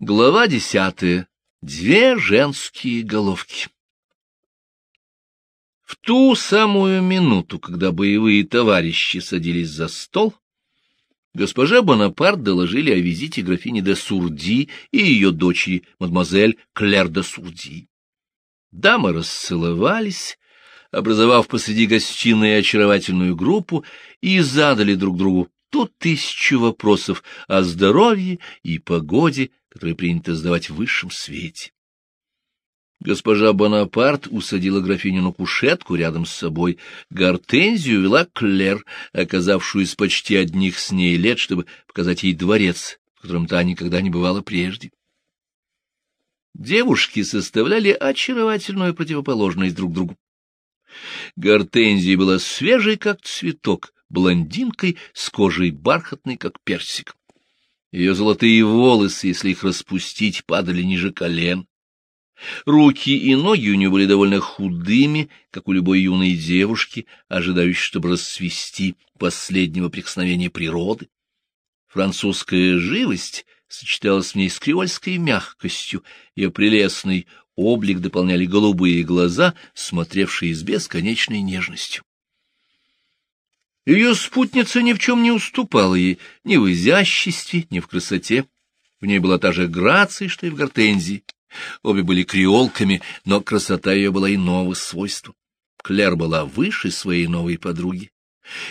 Глава десятая. Две женские головки. В ту самую минуту, когда боевые товарищи садились за стол, госпожа Бонапарт доложили о визите графини де Сурди и ее дочери, мадемуазель Клер де Сурди. Дамы расцеловались, образовав посреди гостиной очаровательную группу, и задали друг другу ту тысячу вопросов о здоровье и погоде, которые принято задавать в высшем свете. Госпожа Бонапарт усадила графиню на кушетку рядом с собой. Гортензию вела Клер, оказавшуюся почти одних с ней лет, чтобы показать ей дворец, в котором та никогда не бывала прежде. Девушки составляли очаровательную противоположность друг другу. Гортензия была свежей, как цветок, блондинкой с кожей бархатной, как персик. Ее золотые волосы, если их распустить, падали ниже колен. Руки и ноги у нее были довольно худыми, как у любой юной девушки, ожидающей, чтобы расцвести последнего прикосновения природы. Французская живость сочеталась в ней с креольской мягкостью, ее прелестный облик дополняли голубые глаза, смотревшие с бесконечной нежностью. Ее спутница ни в чем не уступала ей, ни в изяществе, ни в красоте. В ней была та же грация, что и в гортензии. Обе были креолками, но красота ее была иного свойства. Клер была выше своей новой подруги.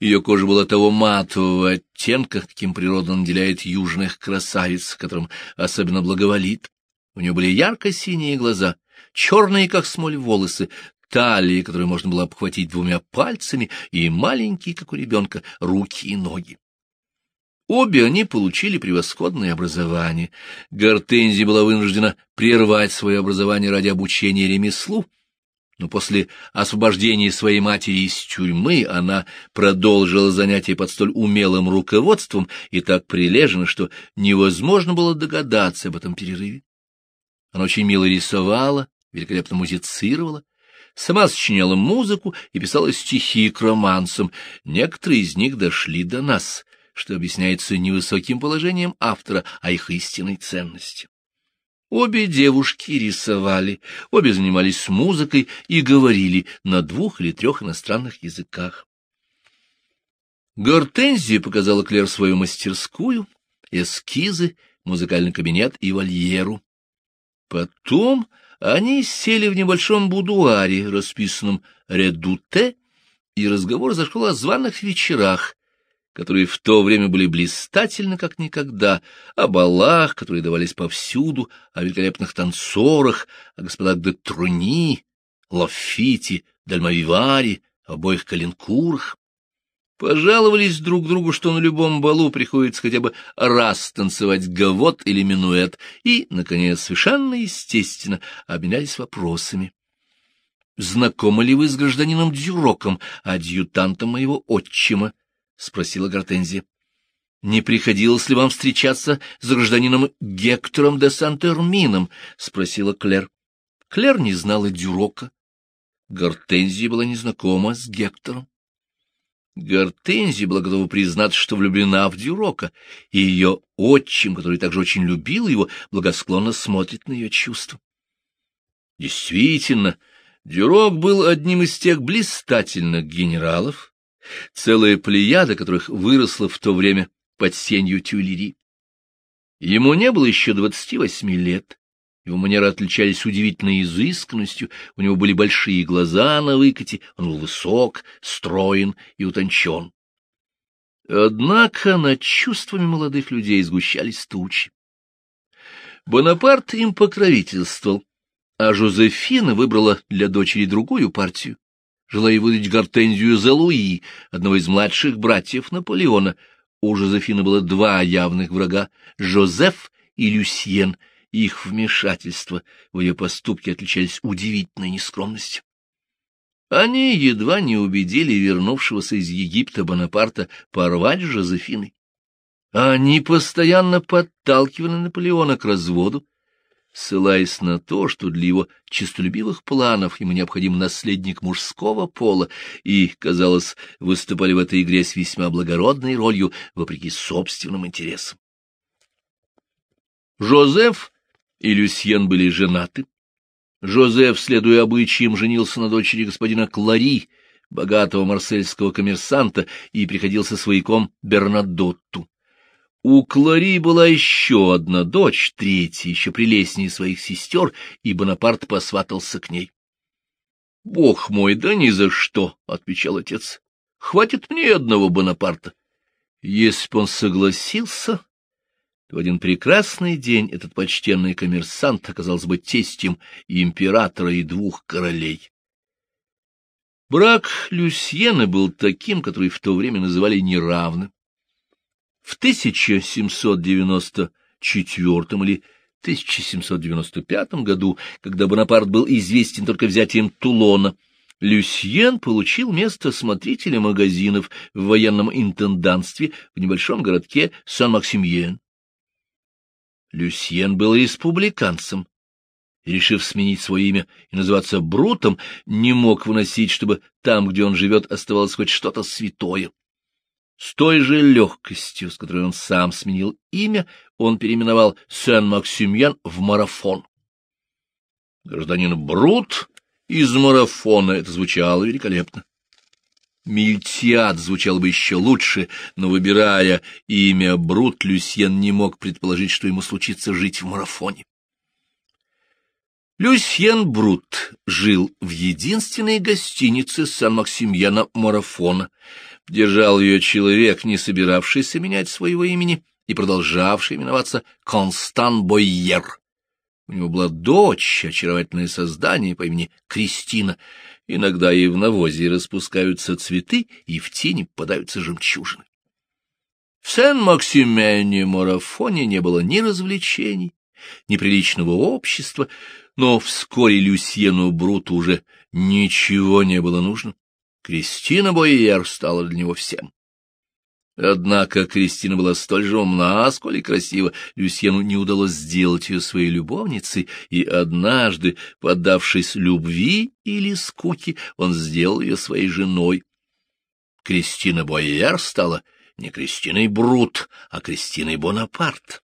Ее кожа была того матового оттенка, каким природа наделяет южных красавиц, которым особенно благоволит. У нее были ярко-синие глаза, черные, как смоль, волосы, талии, которую можно было обхватить двумя пальцами, и маленькие, как у ребенка, руки и ноги. Обе они получили превосходное образование. Гортензия была вынуждена прервать свое образование ради обучения ремеслу, но после освобождения своей матери из тюрьмы она продолжила занятия под столь умелым руководством и так прилежно, что невозможно было догадаться об этом перерыве. Она очень мило рисовала, великолепно музицировала, сама сочиняла музыку и писала стихи к романсам. Некоторые из них дошли до нас, что объясняется невысоким положением автора, а их истинной ценностью. Обе девушки рисовали, обе занимались музыкой и говорили на двух или трех иностранных языках. Гортензия показала Клер свою мастерскую, эскизы, музыкальный кабинет и вольеру. Потом они сели в небольшом будуаре, расписанном «Редуте», и разговор зашел о званых вечерах, которые в то время были блистательны как никогда, о балах, которые давались повсюду, о великолепных танцорах, о господах де Труни, Лафите, Дальмавиваре, обоих Калинкурах. Пожаловались друг другу, что на любом балу приходится хотя бы раз танцевать гавот или минуэт, и, наконец, совершенно естественно обменялись вопросами. «Знакомы ли вы с гражданином Дюроком, адъютантом моего отчима?» — спросила Гортензия. «Не приходилось ли вам встречаться с гражданином Гектором де Сантермином?» — спросила Клер. Клер не знала Дюрока. Гортензия была незнакома с Гектором. Гортензия была готова признаться, что влюблена в Дюрока, и ее отчим, который также очень любил его, благосклонно смотрит на ее чувства. Действительно, Дюрок был одним из тех блистательных генералов, целая плеяда которых выросла в то время под сенью Тюильри. Ему не было еще двадцати восьми лет, его манеры отличались удивительной изысканностью, у него были большие глаза на выкате, он был высок, строен и утончен. Однако над чувствами молодых людей сгущались тучи. Бонапарт им покровительствовал, а Жозефина выбрала для дочери другую партию, желая выдать Гортензию за Луи, одного из младших братьев Наполеона. У Жозефины было два явных врага — Жозеф и Люсьен — их вмешательства в ее поступки отличались удивительной нескромностью. Они едва не убедили вернувшегося из Египта Бонапарта порвать с Жозефиной. Они постоянно подталкивали Наполеона к разводу, ссылаясь на то, что для его честолюбивых планов ему необходим наследник мужского пола, и, казалось, выступали в этой игре с весьма благородной ролью, вопреки собственным интересам. Жозеф и Люсьен были женаты. Жозеф, следуя обычаям, женился на дочери господина Клари, богатого марсельского коммерсанта, и приходился свояком Бернадотту. У Клари была еще одна дочь, третья, еще прелестнее своих сестер, и Бонапарт посватался к ней. — Бог мой, да ни за что, — отвечал отец. — Хватит мне одного Бонапарта. Если бы он согласился, в один прекрасный день этот почтенный коммерсант оказался бы тестем и императора, и двух королей. Брак Люсьена был таким, который в то время называли неравным. В 1794 или 1795 году, когда Бонапарт был известен только взятием Тулона, Люсьен получил место смотрителя магазинов в военном интендантстве в небольшом городке Сан-Максимьен. Люсьен был республиканцем. решив сменить свое имя и называться Брутом, не мог выносить, чтобы там, где он живет, оставалось хоть что-то святое. С той же легкостью, с которой он сам сменил имя, он переименовал Сен-Максимьян в Марафон. Гражданин Брут из Марафона, это звучало великолепно. Мильтиад звучал бы еще лучше, но, выбирая имя Брут, Люсьен не мог предположить, что ему случится жить в марафоне. Люсьен Брут жил в единственной гостинице Сан-Максимьяна Марафона. Держал ее человек, не собиравшийся менять своего имени и продолжавший именоваться Констан Бойер. У него была дочь, очаровательное создание по имени Кристина, Иногда и в навозе распускаются цветы, и в тени попадаются жемчужины. В Сен-Максимене-марафоне не было ни развлечений, ни приличного общества, но вскоре Люсьену Бруту уже ничего не было нужно. Кристина Бойер стала для него всем. Однако Кристина была столь же умна, сколь и красива. Люсьену не удалось сделать ее своей любовницей, и однажды, поддавшись любви или скуке, он сделал ее своей женой. Кристина Бойер стала не Кристиной Брут, а Кристиной Бонапарт.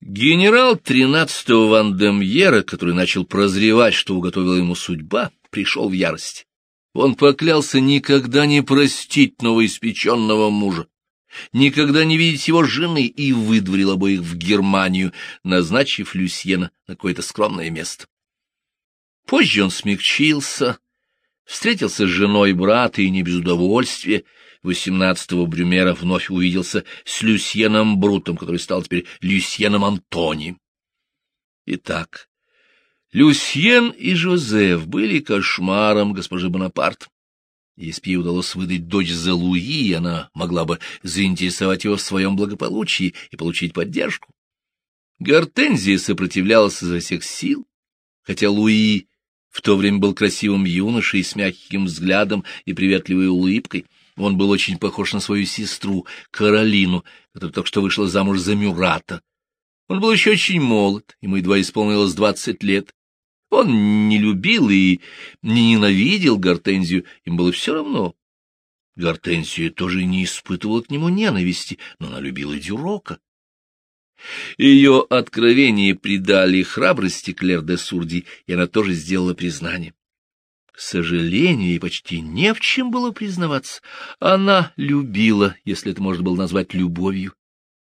Генерал тринадцатого Вандемьера, который начал прозревать, что уготовила ему судьба, пришел в ярость. Он поклялся никогда не простить новоиспеченного мужа, никогда не видеть его жены и выдворил обоих в Германию, назначив Люсьена на какое-то скромное место. Позже он смягчился, встретился с женой брата и не без удовольствия. Восемнадцатого Брюмера вновь увиделся с Люсьеном Брутом, который стал теперь Люсьеном Антонием. Итак, Люсьен и Жозеф были кошмаром госпожи Бонапарт. Если бы ей удалось выдать дочь за Луи, она могла бы заинтересовать его в своем благополучии и получить поддержку. Гортензия сопротивлялась изо всех сил, хотя Луи в то время был красивым юношей с мягким взглядом и приветливой улыбкой. Он был очень похож на свою сестру, Каролину, которая только что вышла замуж за Мюрата. Он был еще очень молод, ему едва исполнилось двадцать лет, он не любил и не ненавидел Гортензию, им было все равно. Гортензия тоже не испытывала к нему ненависти, но она любила Дюрока. Ее откровения придали храбрости Клер де Сурди, и она тоже сделала признание. К сожалению, ей почти не в чем было признаваться. Она любила, если это можно было назвать любовью.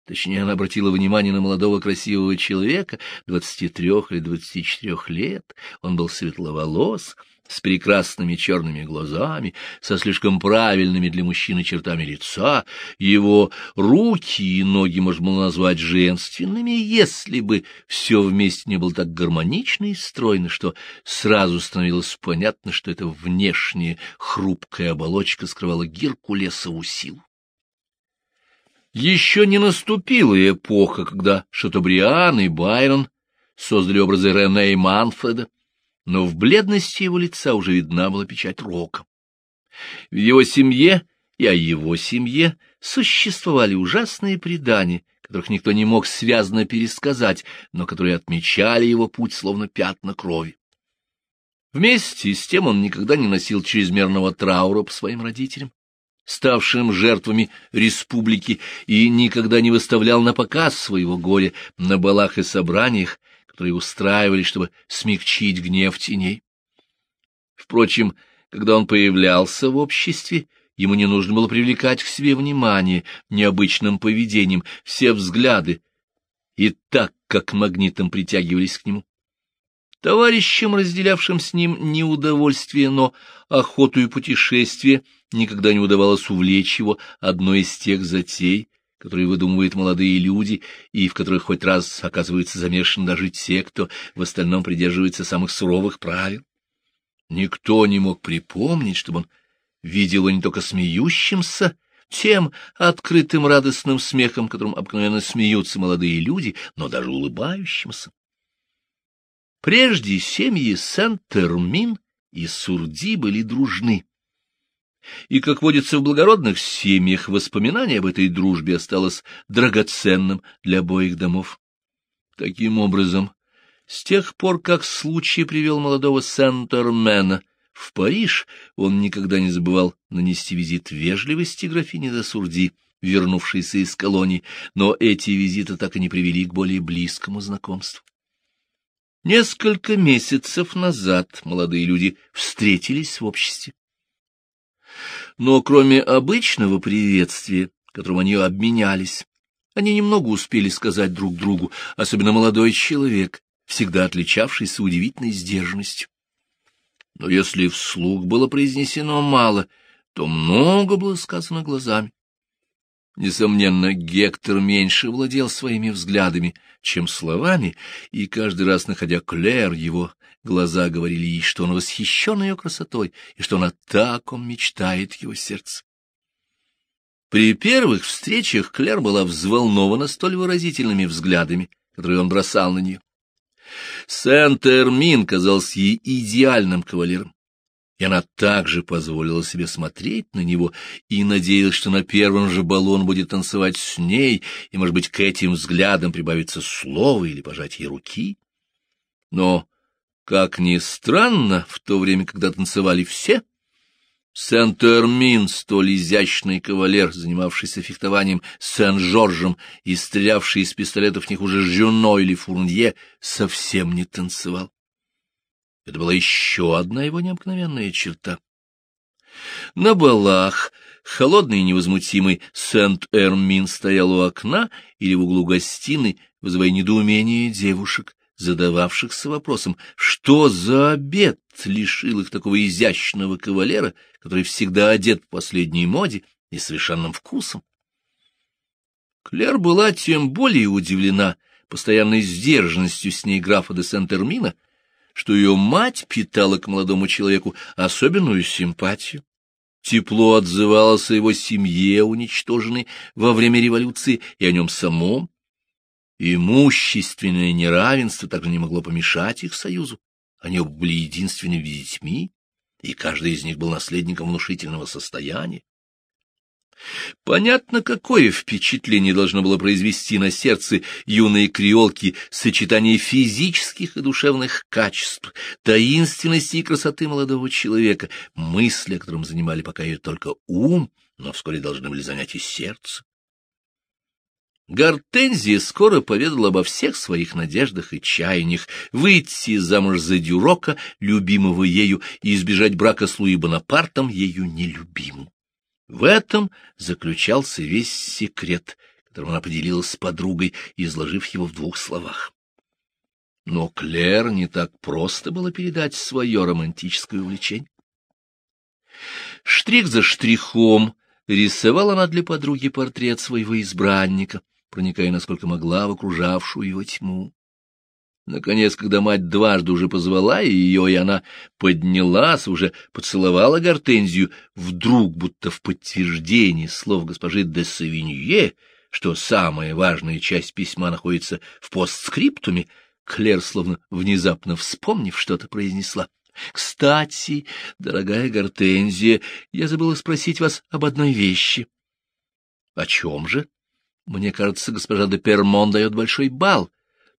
Точнее, она обратила внимание на молодого красивого человека, двадцати трех или двадцати четырех лет. Он был светловолос, с прекрасными черными глазами, со слишком правильными для мужчины чертами лица. Его руки и ноги можно было назвать женственными, если бы все вместе не было так гармонично и стройно, что сразу становилось понятно, что эта внешняя хрупкая оболочка скрывала Геркулесову силу. Еще не наступила эпоха, когда Шатобриан и Байрон создали образы Рене и Манфреда, но в бледности его лица уже видна была печать рока. В его семье и о его семье существовали ужасные предания, которых никто не мог связно пересказать, но которые отмечали его путь словно пятна крови. Вместе с тем он никогда не носил чрезмерного траура по своим родителям. Ставшим жертвами республики, и никогда не выставлял на показ своего горя на балах и собраниях, которые устраивали, чтобы смягчить гнев теней. Впрочем, когда он появлялся в обществе, ему не нужно было привлекать к себе внимание необычным поведением, все взгляды, и так, как магнитом притягивались к нему. Товарищам, разделявшим с ним не удовольствие, но охоту и путешествие, никогда не удавалось увлечь его одной из тех затей, которые выдумывают молодые люди, и в которых хоть раз оказываются замешаны даже те, кто в остальном придерживается самых суровых правил. Никто не мог припомнить, чтобы он видел его не только смеющимся, тем открытым радостным смехом, которым обыкновенно смеются молодые люди, но даже улыбающимся. Прежде семьи Сент-Термин и Сурди были дружны. И, как водится в благородных семьях, воспоминание об этой дружбе осталось драгоценным для обоих домов. Таким образом, с тех пор, как случай привел молодого Сент-Термена в Париж, он никогда не забывал нанести визит вежливости графине де Сурди, вернувшейся из колонии, но эти визиты так и не привели к более близкому знакомству. Несколько месяцев назад молодые люди встретились в обществе. Но кроме обычного приветствия, которым они обменялись, они немного успели сказать друг другу, особенно молодой человек, всегда отличавшийся удивительной сдержанностью. Но если вслух было произнесено мало, то много было сказано глазами. Несомненно, Гектор меньше владел своими взглядами, чем словами, и каждый раз, находя Клэр, его глаза говорили ей, что он восхищен ее красотой, и что она так он мечтает его сердце. При первых встречах Клэр была взволнована столь выразительными взглядами, которые он бросал на нее. Сент-Эрмин казался ей идеальным кавалером, и она также позволила себе смотреть на него и надеялась, что на первом же балу он будет танцевать с ней, и, может быть, к этим взглядам прибавится слово или пожатие руки. Но, как ни странно, в то время, когда танцевали все, Сент-Эрмин, столь изящный кавалер, занимавшийся фехтованием Сен-Жоржем и стрелявший из пистолетов не хуже Жюно или Фурнье, совсем не танцевал. Это была еще одна его необыкновенная черта. На балах холодный и невозмутимый Сент-Эрмин стоял у окна или в углу гостиной, вызывая недоумение девушек, задававшихся вопросом, что за обед лишил их такого изящного кавалера, который всегда одет по последней моде и совершенным вкусом. Клер была тем более удивлена постоянной сдержанностью с ней графа де Сент-Эрмина, что ее мать питала к молодому человеку особенную симпатию. Тепло отзывалось о его семье, уничтоженной во время революции, и о нем самом, Имущественное неравенство также не могло помешать их союзу. Они были единственными детьми, и каждый из них был наследником внушительного состояния. Понятно, какое впечатление должно было произвести на сердце юной креолки сочетание физических и душевных качеств, таинственности и красоты молодого человека, мысли, о котором занимали пока ее только ум, но вскоре должны были занять и сердце. Гортензия скоро поведала обо всех своих надеждах и чаяниях выйти замуж за Дюрока, любимого ею, и избежать брака с Луи Бонапартом, ею нелюбимым. В этом заключался весь секрет, которым она поделилась с подругой, изложив его в двух словах. Но Клэр не так просто было передать свое романтическое увлечение. Штрих за штрихом рисовала она для подруги портрет своего избранника — проникая, насколько могла, в окружавшую его тьму. Наконец, когда мать дважды уже позвала ее, и она поднялась, уже поцеловала гортензию, вдруг, будто в подтверждение слов госпожи де Савинье, что самая важная часть письма находится в постскриптуме, Клер, словно внезапно вспомнив, что-то произнесла. — Кстати, дорогая гортензия, я забыла спросить вас об одной вещи. — О чем же? Мне кажется, госпожа де Пермон дает большой бал.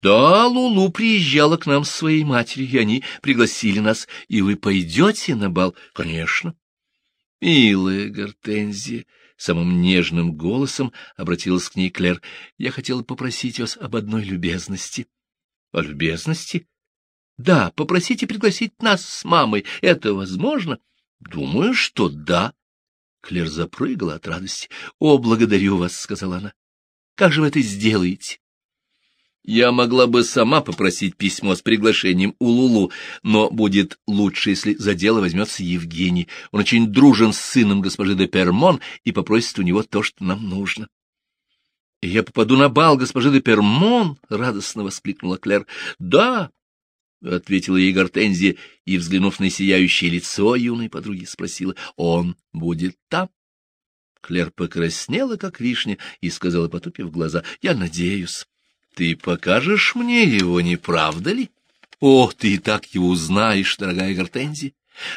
Да, Лулу приезжала к нам с своей матерью, и они пригласили нас. И вы пойдете на бал? Конечно. — Милая Гортензия, — самым нежным голосом обратилась к ней Клер, — я хотела попросить вас об одной любезности. — О любезности? — Да, попросите пригласить нас с мамой. Это возможно? — Думаю, что да. Клер запрыгала от радости. — О, благодарю вас, — сказала она. — Как же вы это сделаете? Я могла бы сама попросить письмо с приглашением у Лулу, но будет лучше, если за дело возьмется Евгений. Он очень дружен с сыном госпожи де Пермон и попросит у него то, что нам нужно. — Я попаду на бал госпожи де Пермон? — радостно воскликнула Клер. — Да, — ответила ей Гортензия, и, взглянув на сияющее лицо юной подруги, спросила, — он будет там? Клер покраснела, как вишня, и сказала, потупив глаза, — я надеюсь. Ты покажешь мне его, не правда ли? О, ты и так его узнаешь, дорогая Гортензия.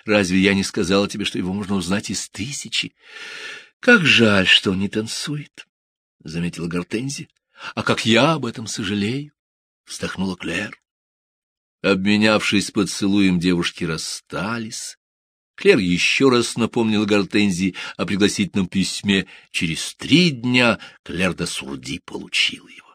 Разве я не сказала тебе, что его можно узнать из тысячи? Как жаль, что он не танцует, — заметила Гортензия. А как я об этом сожалею, — вздохнула Клэр. Обменявшись поцелуем, девушки расстались. Клер еще раз напомнил Гортензии о пригласительном письме. Через три дня Клер до Сурди получила его.